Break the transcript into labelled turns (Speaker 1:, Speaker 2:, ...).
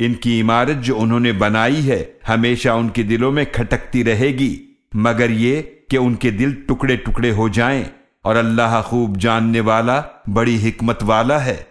Speaker 1: इनकी इमारत जो उन्होंने बनाई है हमेशा उनके दिलों में खटकती रहेगी। मगर ये कि उनके दिल टुकड़े टुकड़े हो जाएँ और अल्लाह खूब जानने वाला, बड़ी हिकमत वाला है।